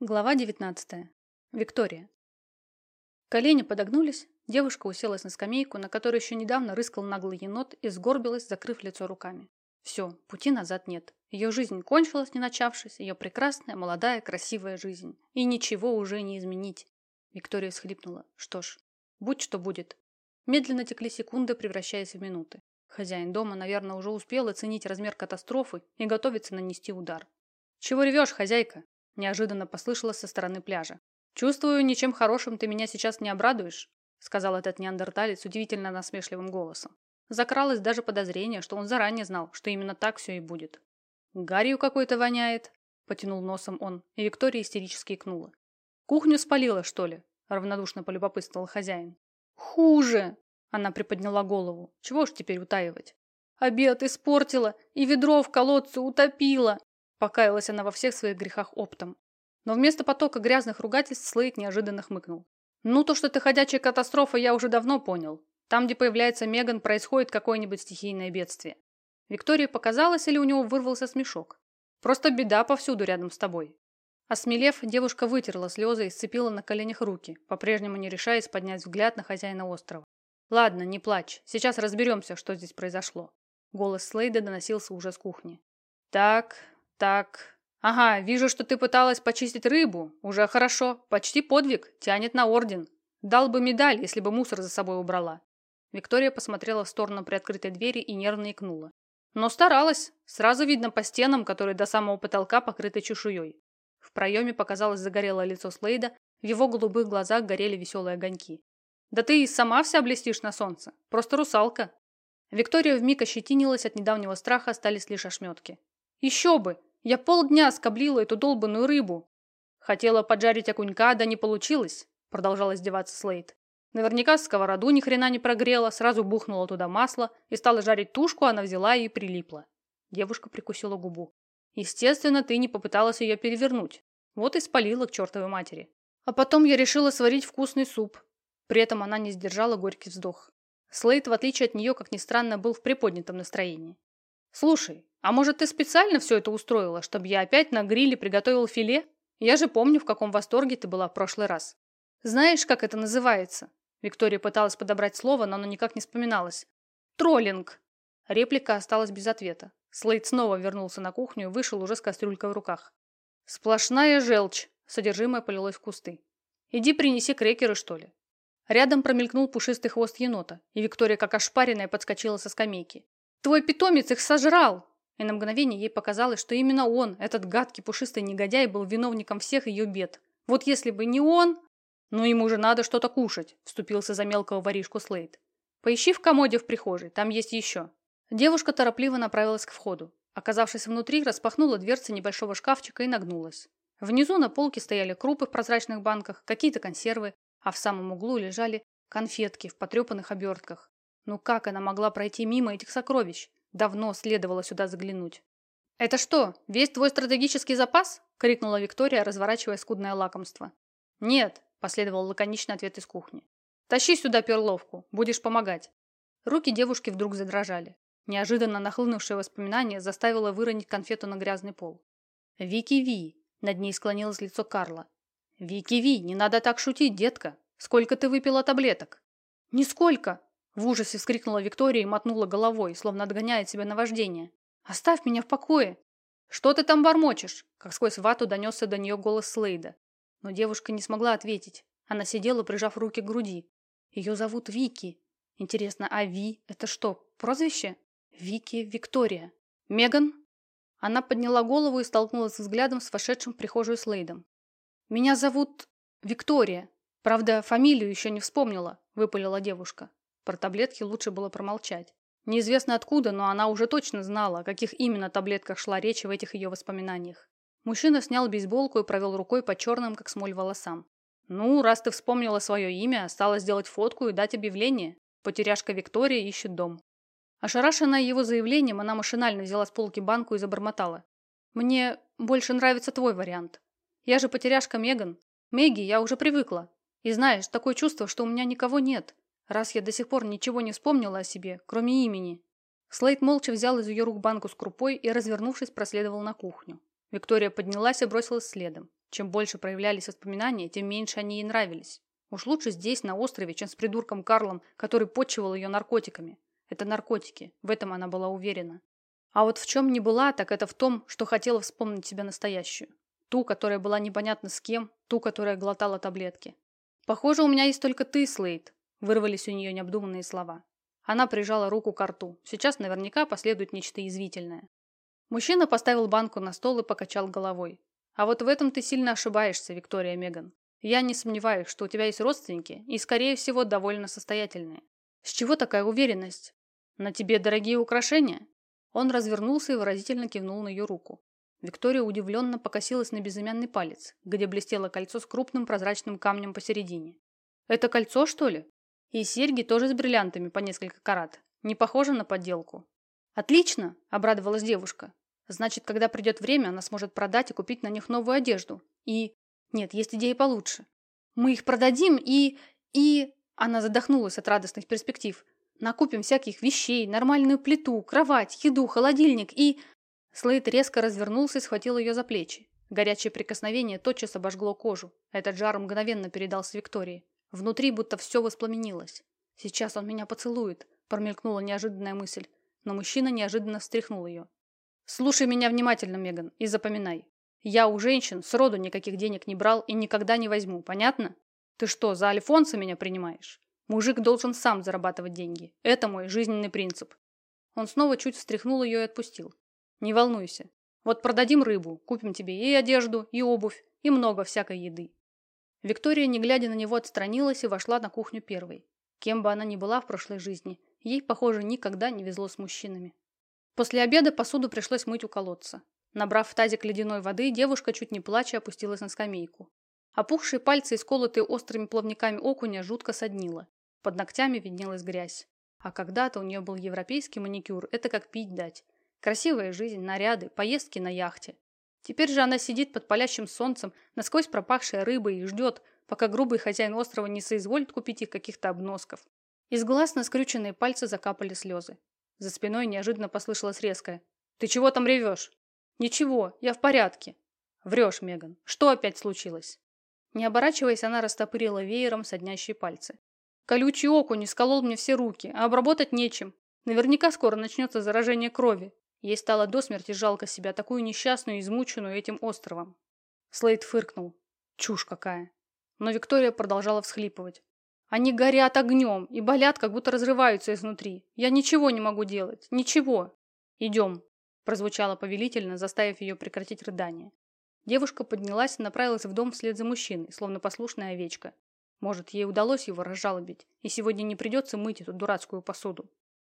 Глава 19. Виктория. Колени подогнулись, девушка уселась на скамейку, на которой еще недавно рыскал наглый енот и сгорбилась, закрыв лицо руками. Все, пути назад нет. Ее жизнь кончилась, не начавшись, ее прекрасная, молодая, красивая жизнь. И ничего уже не изменить. Виктория всхлипнула. Что ж, будь что будет. Медленно текли секунды, превращаясь в минуты. Хозяин дома, наверное, уже успел оценить размер катастрофы и готовится нанести удар. «Чего ревешь, хозяйка?» Неожиданно послышалось со стороны пляжа. «Чувствую, ничем хорошим ты меня сейчас не обрадуешь», сказал этот неандерталец удивительно насмешливым голосом. Закралось даже подозрение, что он заранее знал, что именно так все и будет. «Гарью какой-то воняет», – потянул носом он, и Виктория истерически икнула. «Кухню спалила, что ли?» – равнодушно полюбопытствовал хозяин. «Хуже!» – она приподняла голову. «Чего ж теперь утаивать?» «Обед испортила и ведро в колодце утопила!» Покаялась она во всех своих грехах оптом. Но вместо потока грязных ругательств Слейд неожиданно хмыкнул. «Ну, то, что ты ходячая катастрофа, я уже давно понял. Там, где появляется Меган, происходит какое-нибудь стихийное бедствие. Виктории показалось, или у него вырвался смешок. Просто беда повсюду рядом с тобой». Осмелев, девушка вытерла слезы и сцепила на коленях руки, по-прежнему не решаясь поднять взгляд на хозяина острова. «Ладно, не плачь. Сейчас разберемся, что здесь произошло». Голос Слейда доносился уже с кухни. «Так, так. Ага, вижу, что ты пыталась почистить рыбу. Уже хорошо. Почти подвиг. Тянет на орден. Дал бы медаль, если бы мусор за собой убрала. Виктория посмотрела в сторону приоткрытой двери и нервно икнула. Но старалась. Сразу видно по стенам, которые до самого потолка покрыты чешуей. В проеме показалось загорелое лицо Слейда, в его голубых глазах горели веселые огоньки. «Да ты и сама вся блестишь на солнце. Просто русалка». Виктория вмиг ощетинилась от недавнего страха, остались лишь ошметки. «Еще бы! Я полдня скоблила эту долбанную рыбу. Хотела поджарить окунька, да не получилось, продолжал издеваться Слейд. Наверняка сковороду ни хрена не прогрела, сразу бухнула туда масло и стала жарить тушку, она взяла и прилипла. Девушка прикусила губу. Естественно, ты не попыталась ее перевернуть. Вот и спалила к чертовой матери. А потом я решила сварить вкусный суп. При этом она не сдержала горький вздох. Слейд, в отличие от нее, как ни странно, был в приподнятом настроении. «Слушай, а может, ты специально все это устроила, чтобы я опять на гриле приготовил филе? Я же помню, в каком восторге ты была в прошлый раз. Знаешь, как это называется?» Виктория пыталась подобрать слово, но оно никак не вспоминалось. «Троллинг!» Реплика осталась без ответа. Слейд снова вернулся на кухню и вышел уже с кастрюлькой в руках. «Сплошная желчь!» Содержимое полилось в кусты. «Иди принеси крекеры, что ли?» Рядом промелькнул пушистый хвост енота, и Виктория, как ошпаренная, подскочила со скамейки. «Твой питомец их сожрал!» И на мгновение ей показалось, что именно он, этот гадкий пушистый негодяй, был виновником всех ее бед. Вот если бы не он... Ну, ему же надо что-то кушать, вступился за мелкого воришку Слейд. Поищи в комоде в прихожей, там есть еще. Девушка торопливо направилась к входу. Оказавшись внутри, распахнула дверцы небольшого шкафчика и нагнулась. Внизу на полке стояли крупы в прозрачных банках, какие-то консервы, а в самом углу лежали конфетки в потрепанных обертках. Ну как она могла пройти мимо этих сокровищ? Давно следовало сюда заглянуть. «Это что, весь твой стратегический запас?» – крикнула Виктория, разворачивая скудное лакомство. «Нет», – последовал лаконичный ответ из кухни. «Тащи сюда перловку, будешь помогать». Руки девушки вдруг задрожали. Неожиданно нахлынувшее воспоминание заставило выронить конфету на грязный пол. «Вики Ви!» – над ней склонилось лицо Карла. «Вики Ви, не надо так шутить, детка! Сколько ты выпила таблеток?» «Нисколько!» В ужасе вскрикнула Виктория и мотнула головой, словно отгоняет себя наваждение. «Оставь меня в покое!» «Что ты там бормочешь?» Как сквозь вату донесся до нее голос Слейда. Но девушка не смогла ответить. Она сидела, прижав руки к груди. Ее зовут Вики. Интересно, а Ви – это что, прозвище? Вики Виктория. Меган? Она подняла голову и столкнулась взглядом с вошедшим в прихожую Слейдом. «Меня зовут Виктория. Правда, фамилию еще не вспомнила», – выпалила девушка. Про таблетки лучше было промолчать. Неизвестно откуда, но она уже точно знала, о каких именно таблетках шла речь в этих ее воспоминаниях. Мужчина снял бейсболку и провел рукой по черным, как смоль, волосам. «Ну, раз ты вспомнила свое имя, осталось сделать фотку и дать объявление. Потеряшка Виктория ищет дом». Ошарашенная его заявлением, она машинально взяла с полки банку и забормотала. «Мне больше нравится твой вариант. Я же потеряшка Меган. Меги я уже привыкла. И знаешь, такое чувство, что у меня никого нет раз я до сих пор ничего не вспомнила о себе, кроме имени. Слейд молча взял из ее рук банку с крупой и, развернувшись, проследовал на кухню. Виктория поднялась и бросилась следом. Чем больше проявлялись воспоминания, тем меньше они ей нравились. Уж лучше здесь, на острове, чем с придурком Карлом, который подчивал ее наркотиками. Это наркотики, в этом она была уверена. А вот в чем не была, так это в том, что хотела вспомнить себя настоящую. Ту, которая была непонятно с кем, ту, которая глотала таблетки. «Похоже, у меня есть только ты, Слейд», – вырвались у нее необдуманные слова. Она прижала руку к рту. Сейчас наверняка последует нечто язвительное. Мужчина поставил банку на стол и покачал головой. «А вот в этом ты сильно ошибаешься, Виктория Меган. Я не сомневаюсь, что у тебя есть родственники и, скорее всего, довольно состоятельные. С чего такая уверенность? На тебе дорогие украшения?» Он развернулся и выразительно кивнул на ее руку. Виктория удивленно покосилась на безымянный палец, где блестело кольцо с крупным прозрачным камнем посередине. «Это кольцо, что ли?» И серьги тоже с бриллиантами по несколько карат. Не похоже на подделку. «Отлично!» – обрадовалась девушка. «Значит, когда придет время, она сможет продать и купить на них новую одежду. И нет, есть идеи получше. Мы их продадим и... и... Она задохнулась от радостных перспектив. Накупим всяких вещей, нормальную плиту, кровать, еду, холодильник и... Слейд резко развернулся и схватил ее за плечи. Горячее прикосновение тотчас обожгло кожу. Этот жар мгновенно передался Виктории. Внутри будто все воспламенилось. «Сейчас он меня поцелует», – промелькнула неожиданная мысль. Но мужчина неожиданно встряхнул ее. «Слушай меня внимательно, Меган, и запоминай. Я у женщин сроду никаких денег не брал и никогда не возьму, понятно? Ты что, за Альфонса меня принимаешь? Мужик должен сам зарабатывать деньги. Это мой жизненный принцип. Он снова чуть встряхнул ее и отпустил. Не волнуйся. Вот продадим рыбу, купим тебе и одежду, и обувь, и много всякой еды. Виктория, не глядя на него, отстранилась и вошла на кухню первой. Кем бы она ни была в прошлой жизни, ей, похоже, никогда не везло с мужчинами. После обеда посуду пришлось мыть у колодца. Набрав в тазик ледяной воды, девушка, чуть не плача, опустилась на скамейку. Опухшие пальцы и сколотые острыми плавниками окуня жутко соднило. Под ногтями виднелась грязь. А когда-то у нее был европейский маникюр, это как пить дать. Красивая жизнь, наряды, поездки на яхте. Теперь же она сидит под палящим солнцем, насквозь пропахшая рыбой, и ждет, пока грубый хозяин острова не соизволит купить их каких-то обносков. Из глаз на скрюченные пальцы закапали слезы. За спиной неожиданно послышалось резкое. «Ты чего там ревешь?» «Ничего, я в порядке». «Врешь, Меган. Что опять случилось?» Не оборачиваясь, она растопырила веером соднящие пальцы. «Колючий окунь сколол мне все руки, а обработать нечем. Наверняка скоро начнется заражение крови. Ей стало до смерти жалко себя, такую несчастную и измученную этим островом». Слейд фыркнул. Чушь какая. Но Виктория продолжала всхлипывать. «Они горят огнем и болят, как будто разрываются изнутри. Я ничего не могу делать. Ничего. Идем» прозвучало повелительно, заставив ее прекратить рыдание. Девушка поднялась и направилась в дом вслед за мужчиной, словно послушная овечка. Может, ей удалось его разжалобить, и сегодня не придется мыть эту дурацкую посуду.